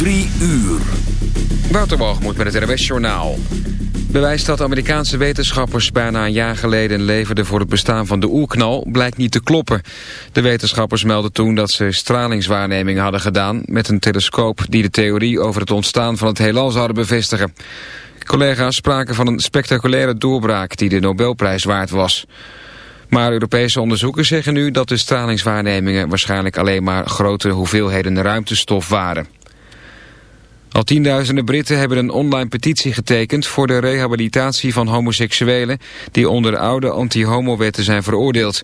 Drie uur. moet met het RWS Journaal. Bewijs dat Amerikaanse wetenschappers bijna een jaar geleden leverden voor het bestaan van de oerknal blijkt niet te kloppen. De wetenschappers melden toen dat ze stralingswaarnemingen hadden gedaan met een telescoop die de theorie over het ontstaan van het heelal zouden bevestigen. Collega's spraken van een spectaculaire doorbraak die de Nobelprijs waard was. Maar Europese onderzoekers zeggen nu dat de stralingswaarnemingen waarschijnlijk alleen maar grote hoeveelheden ruimtestof waren. Al tienduizenden Britten hebben een online petitie getekend voor de rehabilitatie van homoseksuelen die onder oude anti-homo-wetten zijn veroordeeld.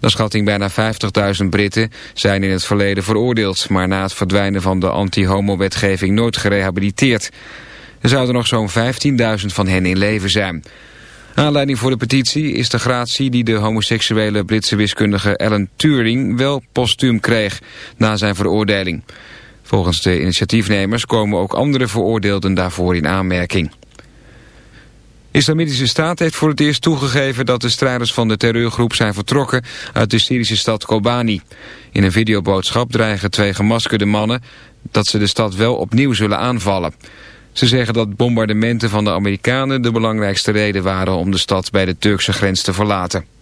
Naar schatting bijna 50.000 Britten zijn in het verleden veroordeeld, maar na het verdwijnen van de anti-homo-wetgeving nooit gerehabiliteerd. Er zouden nog zo'n 15.000 van hen in leven zijn. Aanleiding voor de petitie is de gratie die de homoseksuele Britse wiskundige Alan Turing wel postuum kreeg na zijn veroordeling. Volgens de initiatiefnemers komen ook andere veroordeelden daarvoor in aanmerking. Islamitische Staat heeft voor het eerst toegegeven dat de strijders van de terreurgroep zijn vertrokken uit de Syrische stad Kobani. In een videoboodschap dreigen twee gemaskerde mannen dat ze de stad wel opnieuw zullen aanvallen. Ze zeggen dat bombardementen van de Amerikanen de belangrijkste reden waren om de stad bij de Turkse grens te verlaten.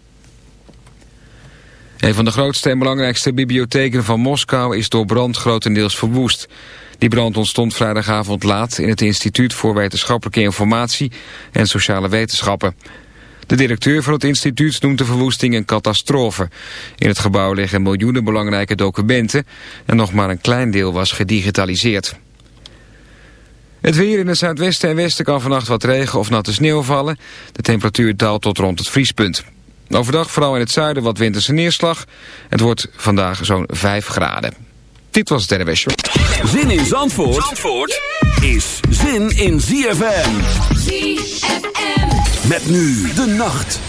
Een van de grootste en belangrijkste bibliotheken van Moskou is door brand grotendeels verwoest. Die brand ontstond vrijdagavond laat in het Instituut voor Wetenschappelijke Informatie en Sociale Wetenschappen. De directeur van het instituut noemt de verwoesting een catastrofe. In het gebouw liggen miljoenen belangrijke documenten en nog maar een klein deel was gedigitaliseerd. Het weer in het zuidwesten en westen kan vannacht wat regen of natte sneeuw vallen. De temperatuur daalt tot rond het vriespunt. Overdag vooral in het zuiden wat winterse neerslag. Het wordt vandaag zo'n 5 graden. Dit was het NWS Zin in Zandvoort, Zandvoort is zin in ZFM. ZFM. Met nu de nacht.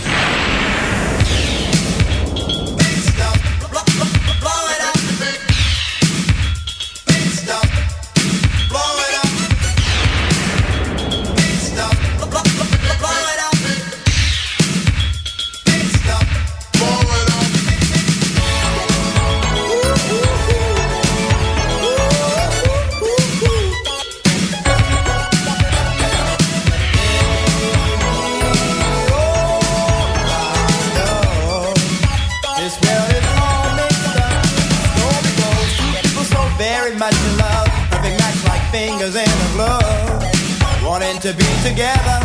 Together.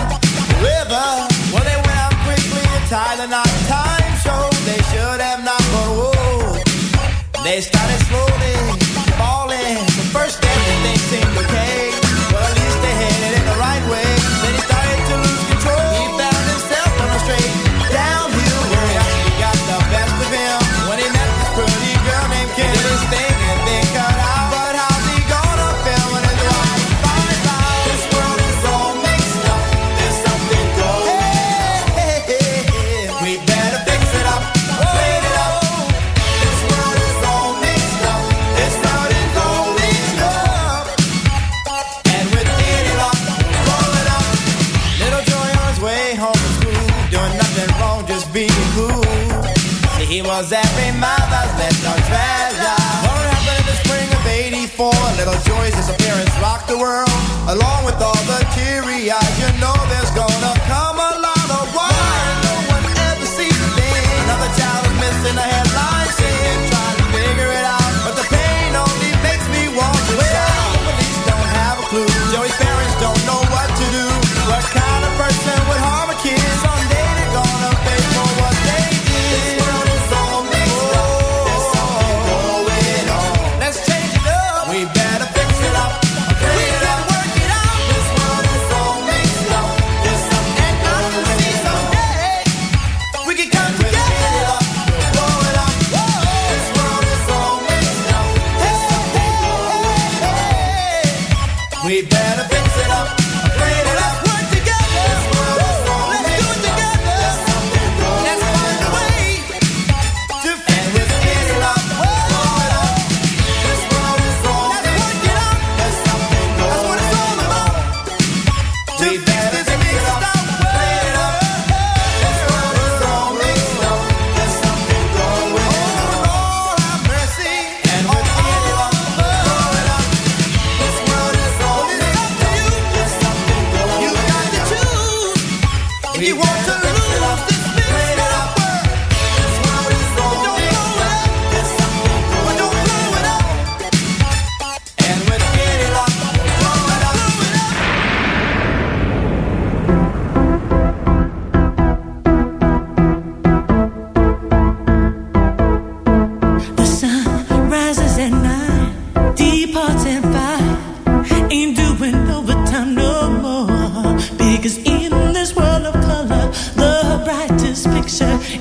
River, well, they went out quickly and tied knot. Time showed they should have not, but whoa. They started Disappearance rocked the world, along with all the teary eyes. You know there's gonna come a lot of why no one ever sees a thing. Another child is missing a headline,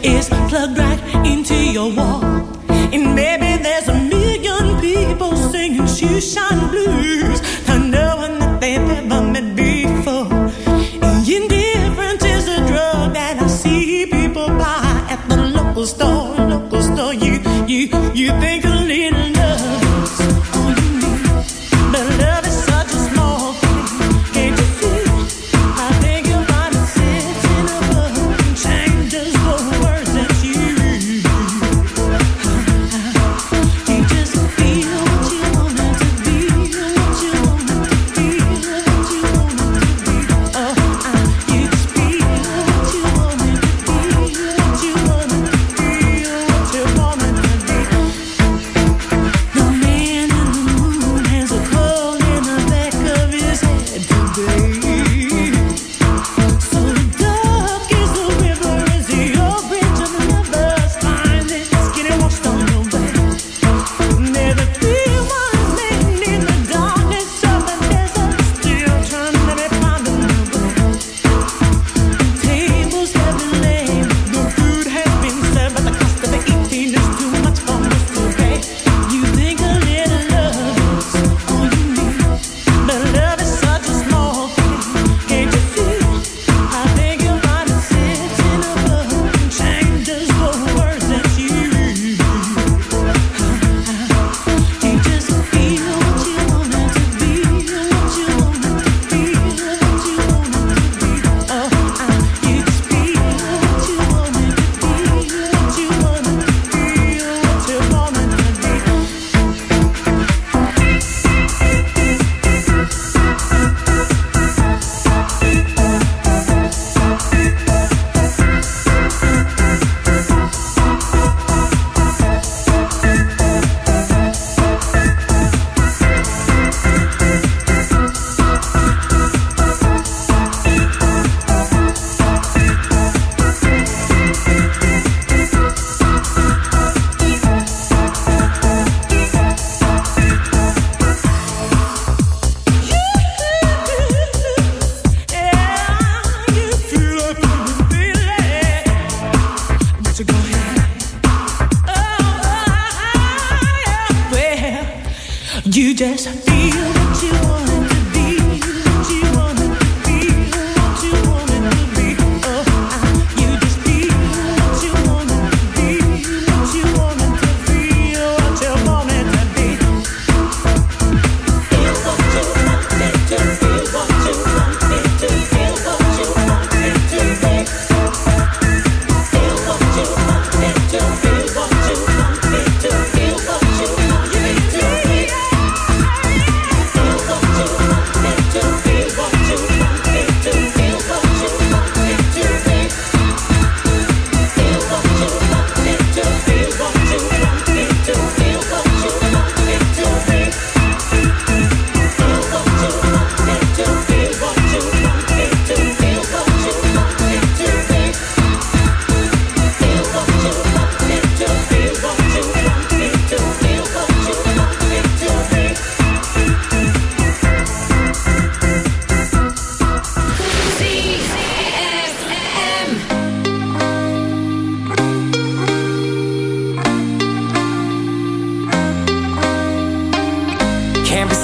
is plugged right into your wall. And maybe there's a million people singing shoeshine blues.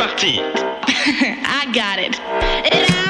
parti. I got it. it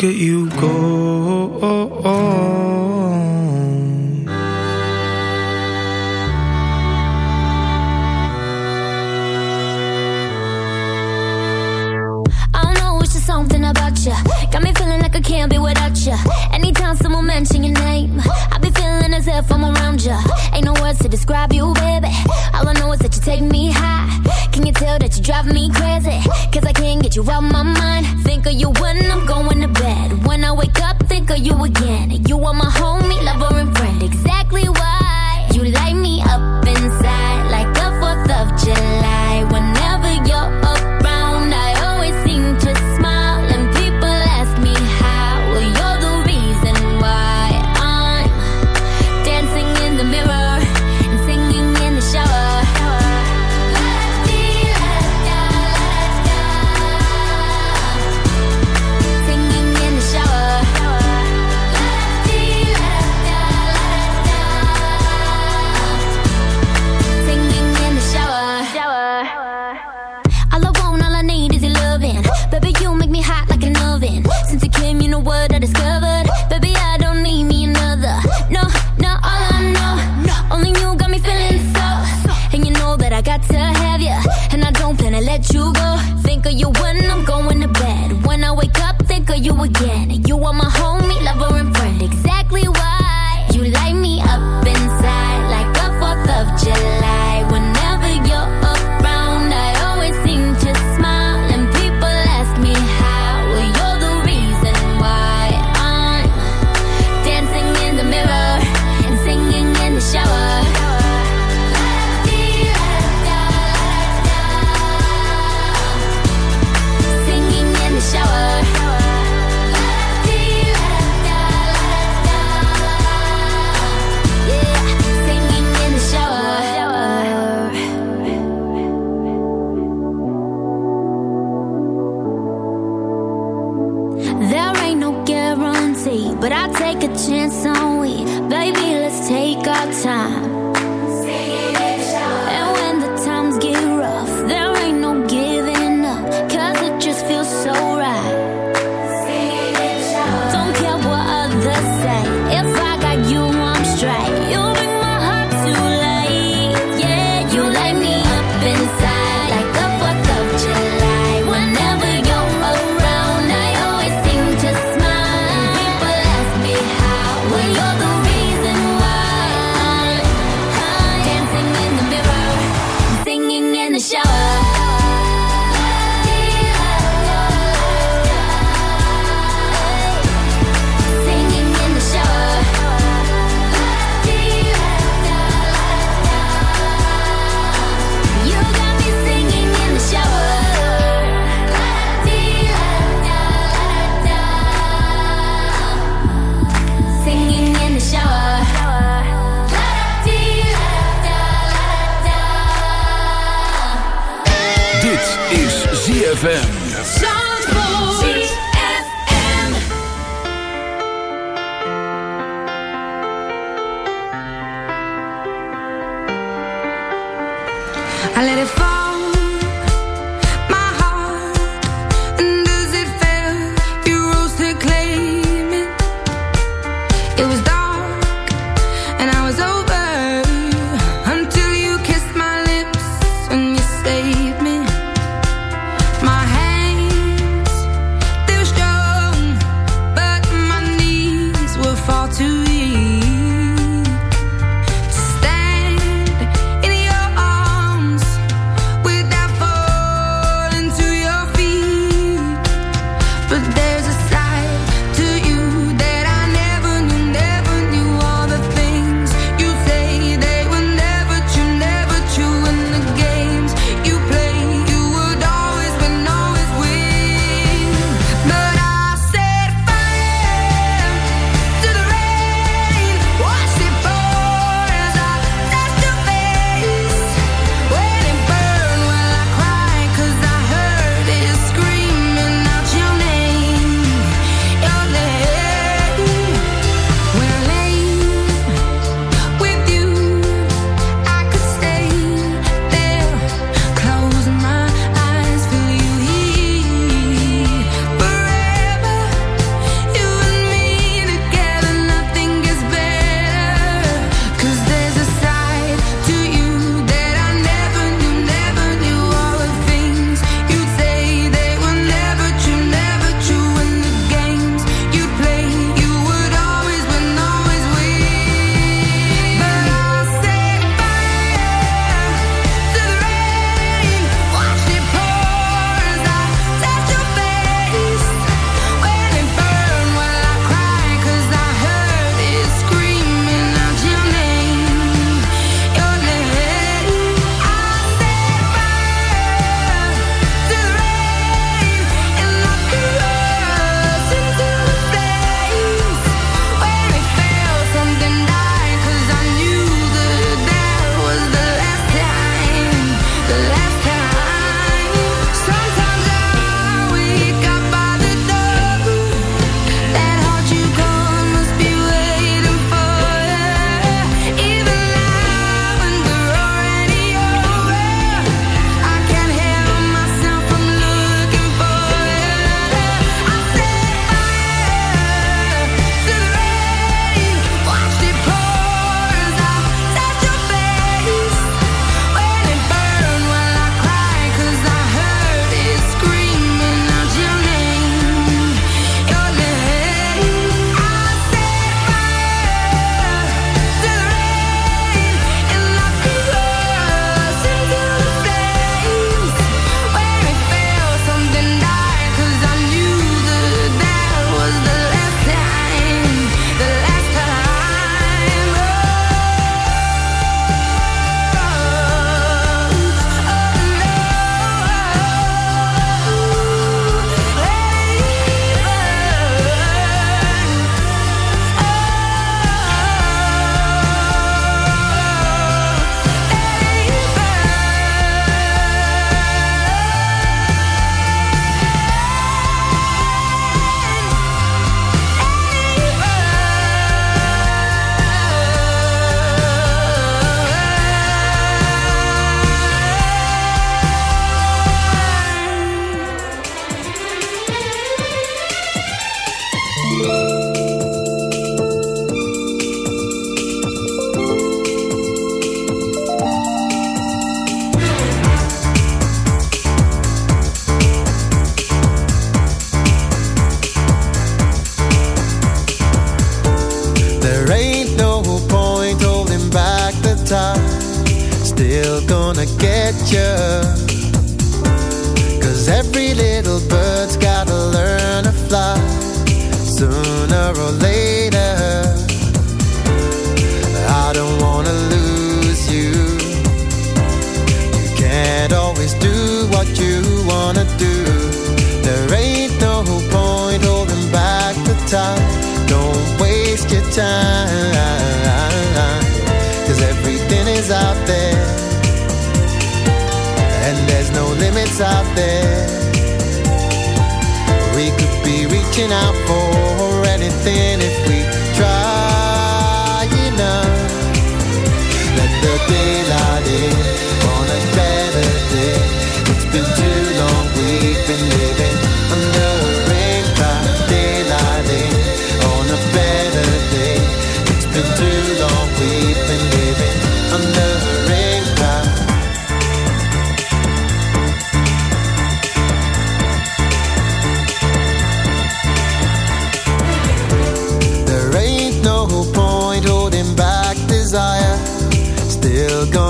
Look at you go. I let it fall,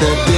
the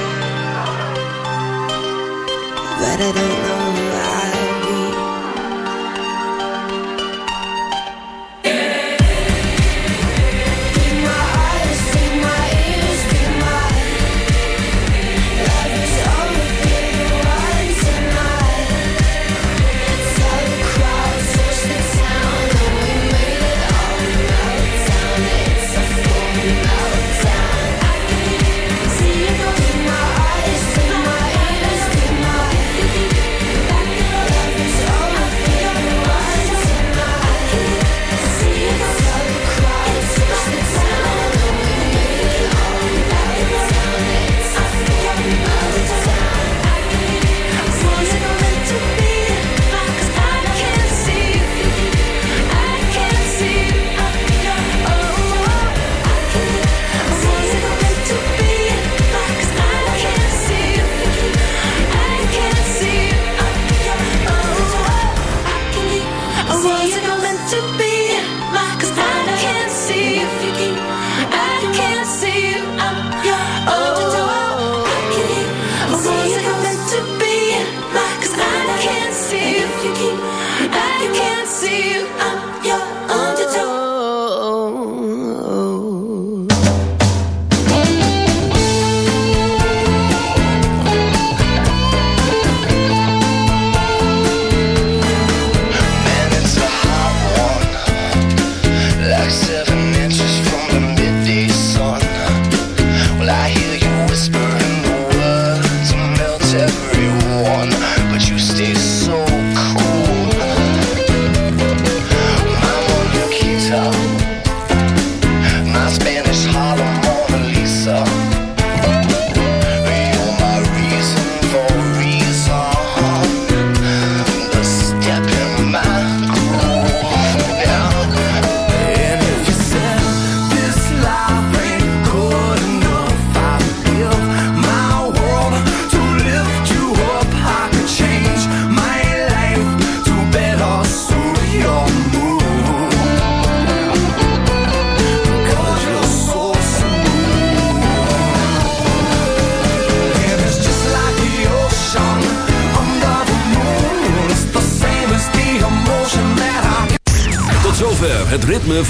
But I don't know